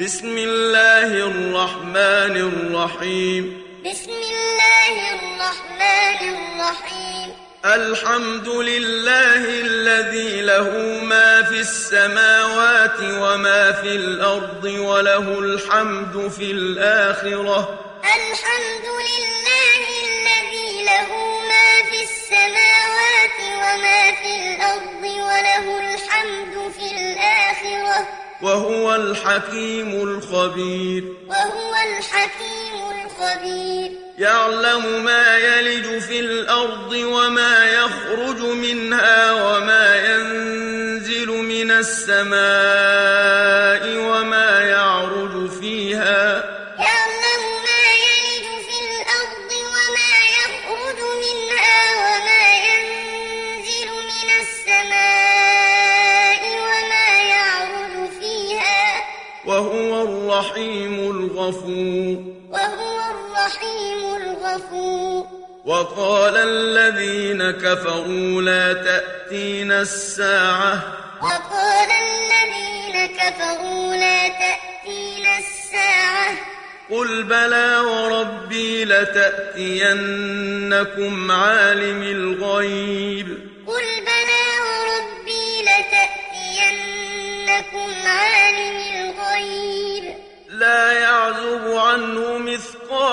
بسم الله الرحمن الرحيم بسم الله الرحمن الرحيم الحمد لله الذي له ما في السماوات وما في الأرض وله الحمد في الآخرة الحمد لله الذي له ما في السماوات وما في الأرض وله الحمد في الآخرة وهو الحكيم الخبير. وهو الحكيم الخبير. يعلم ما يلج في الأرض وما يخرج منها وما ينزل من السماء الرحيم الغفور. وهو الرحيم الغفور. وقال الذين كفروا لا تأتينا الساعة. وقال الذين كفروا لا تأتينا الساعة. قل بلى وربي لتأتينكم عالم الغيب. قل بلى وربي لتأتينكم عالم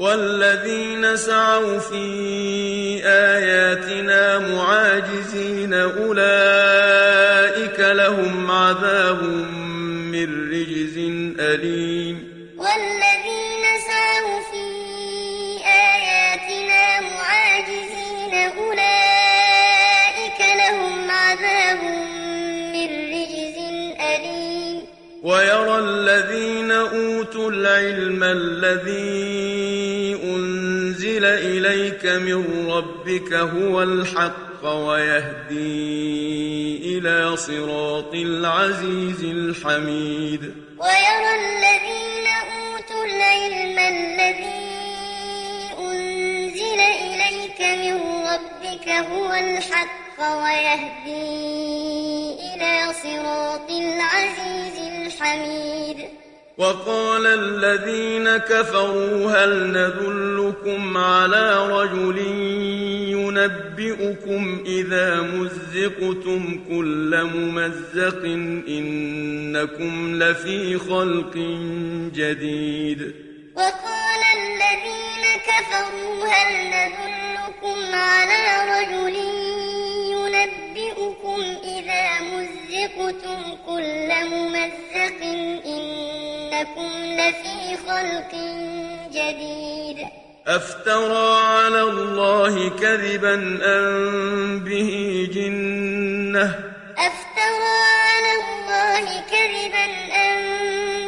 والذين سعوا في آياتنا معاجزين أولئك لهم عذاب من رجز أليم. والذين سعوا في آياتنا معاجزين أولئك لهم عذاب من رجز أليم. ويرى الذين أوتوا العلم الذي أنزل إليك من ربك هو الحق ويهدي إلى صراط العزيز الحميد. ويرى الذين أوتوا العلم الذي أنزل إليك من ربك هو الحق ويهدي إلى صراط العزيز الحميد. وقال الذين كفروا هل ندلكم على رجل ينبئكم إذا مزقتم كل ممزق إنكم لفي خلق جديد وقال الذين كفروا هل ندلكم على رجل ينبئكم إذا مزقتم كل ممزق إنكم لفي خلق جديد أفترى على الله كذبا أم به جنة؟ أفترى على الله كذبا أم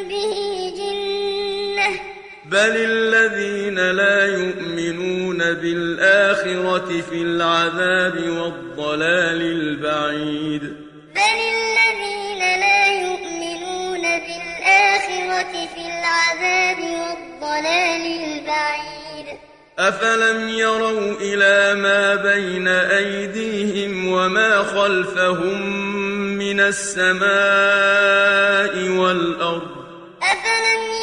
به جنة؟ بل الذين لا يؤمنون بالآخرة في العذاب والضلال أفلم يروا إلى ما بين أيديهم وما خلفهم من السماء والأرض أفلم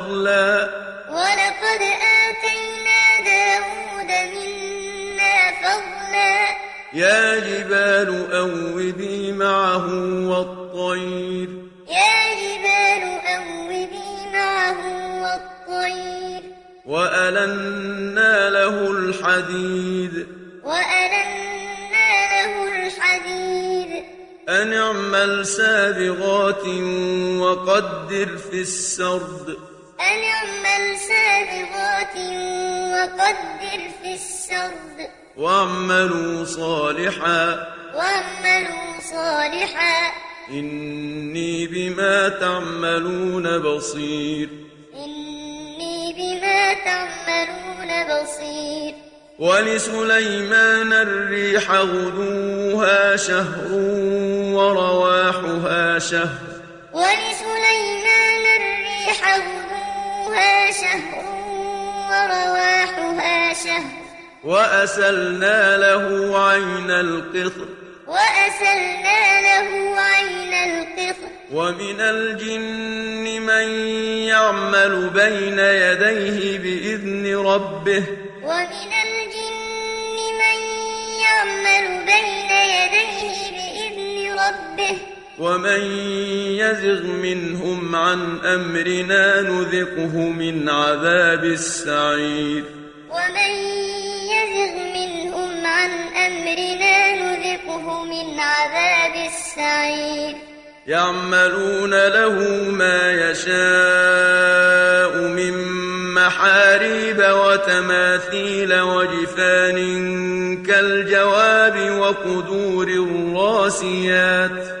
فضلا. ولقد آتينا داود منا فضلا. يا جبال أوبي معه والطير. يا جبال أوبي معه والطير. وألنا له الحديد. وألنا له الحديد. أن اعمل سابغات وقدر في السرد. أن اعمل سابغات وقدر في السرد. واعملوا صالحا. واعملوا صالحا. إني بما تعملون بصير. إني بما تعملون بصير. ولسليمان الريح غدوها شهر ورواحها شهر. ولسليمان الريح غدوها شهر ورواحها شهر. وأسلنا له عين القطر. وأسلنا له عين القطر. ومن الجن من يعمل بين يديه بإذن ربه. ومن الجن من يعمل بين يديه بإذن ربه. ومن يزغ منهم عن أمرنا نذقه من عذاب السعير ومن يزغ منهم عن أمرنا نذقه من عذاب السعير يعملون له ما يشاء من محاريب وتماثيل وجفان كالجواب وقدور الراسيات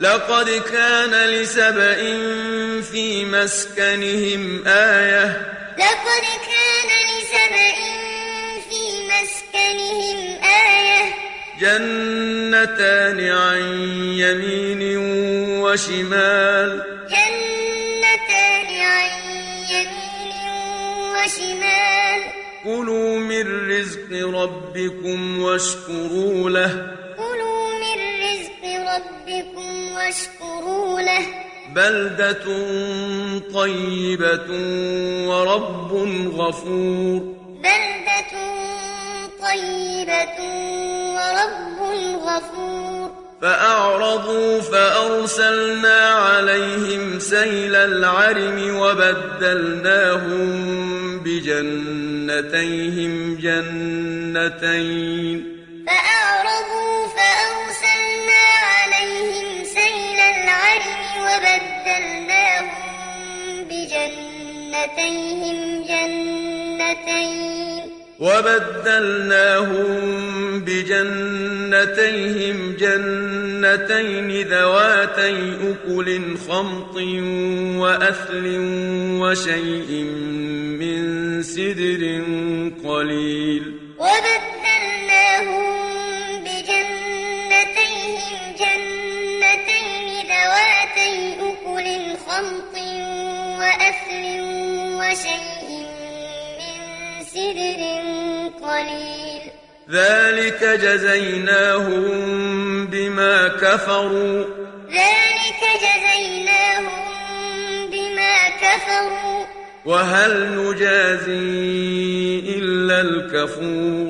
لقد كان لسبإ في مسكنهم آية. لقد كان لسبإ في مسكنهم آية. جنتان عن يمين وشمال. جنتان عن يمين وشمال. كلوا من رزق ربكم واشكروا له. ربكم واشكروا له. بلدة طيبة ورب غفور. بلدة طيبة ورب غفور. فأعرضوا فأرسلنا عليهم سيل العرم وبدلناهم بجنتيهم جنتين. بجنتيهم جنتين. وبدلناهم بجنتيهم جنتين ذواتي أكل خمط وأثل وشيء من سدر قليل. وبدلناهم بجنتيهم جنتين ذواتي أكل خمط وأثل وشيء من سدر قليل. ذلك جزيناهم بما كفروا. ذلك جزيناهم بما كفروا. وهل نجازي إلا الكفور؟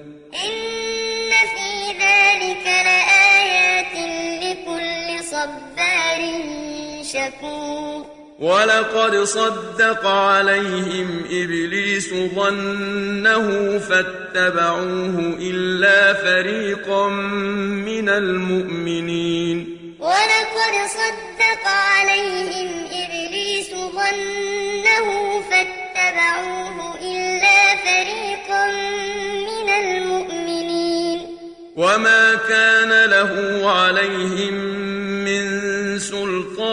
شكور ولقد صدق عليهم إبليس ظنه فاتبعوه إلا فريقا من المؤمنين. ولقد صدق عليهم إبليس ظنه فاتبعوه إلا فريقا من المؤمنين. وما كان له عليهم من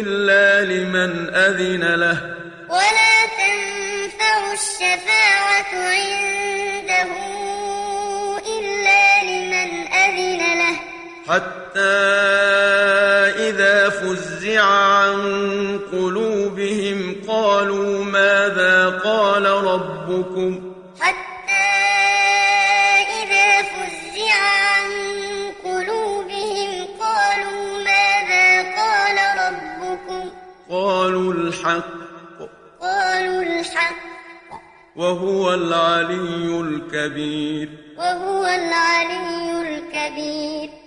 إلا لمن أذن له. ولا تنفع الشفاعة عنده إلا لمن أذن له. حتى إذا فزع عن قلوبهم قالوا ماذا قال ربكم؟ الحق. قالوا الحق. وهو العلي الكبير. وهو العلي الكبير.